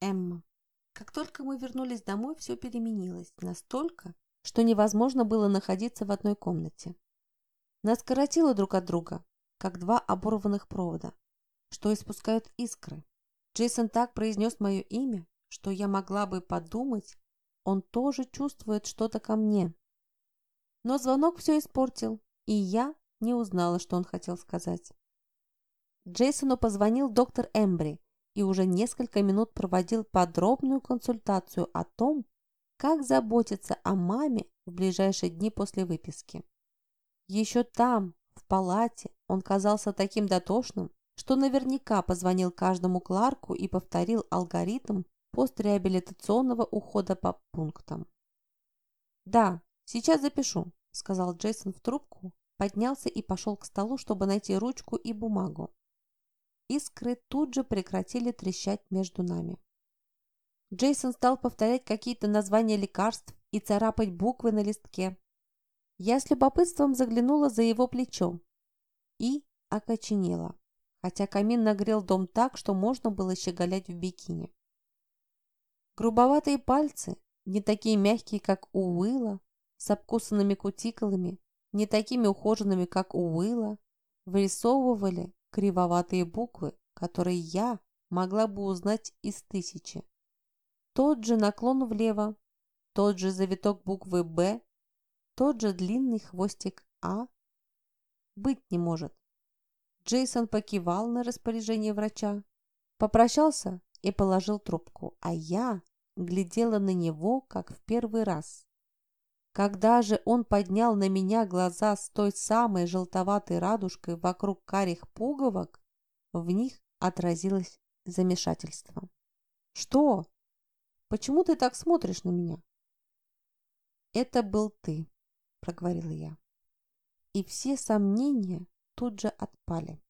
Эмма. Как только мы вернулись домой, все переменилось. Настолько, что невозможно было находиться в одной комнате. Нас коротило друг от друга, как два оборванных провода, что испускают искры. Джейсон так произнес мое имя, что я могла бы подумать, он тоже чувствует что-то ко мне. Но звонок все испортил, и я не узнала, что он хотел сказать. Джейсону позвонил доктор Эмбри и уже несколько минут проводил подробную консультацию о том, как заботиться о маме в ближайшие дни после выписки. Еще там, в палате, он казался таким дотошным, что наверняка позвонил каждому Кларку и повторил алгоритм постреабилитационного ухода по пунктам. «Да, сейчас запишу», — сказал Джейсон в трубку, поднялся и пошел к столу, чтобы найти ручку и бумагу. Искры тут же прекратили трещать между нами. Джейсон стал повторять какие-то названия лекарств и царапать буквы на листке. Я с любопытством заглянула за его плечо и окоченела, хотя камин нагрел дом так, что можно было щеголять в бикини. Грубоватые пальцы, не такие мягкие, как у Уилла, с обкусанными кутикулами, не такими ухоженными, как у Уилла, вырисовывали кривоватые буквы, которые я могла бы узнать из тысячи. Тот же наклон влево, тот же завиток буквы «Б», тот же длинный хвостик «А». Быть не может. Джейсон покивал на распоряжение врача, попрощался и положил трубку, а я глядела на него, как в первый раз. Когда же он поднял на меня глаза с той самой желтоватой радужкой вокруг карих пуговок, в них отразилось замешательство. «Что? Почему ты так смотришь на меня?» «Это был ты», — проговорила я. И все сомнения тут же отпали.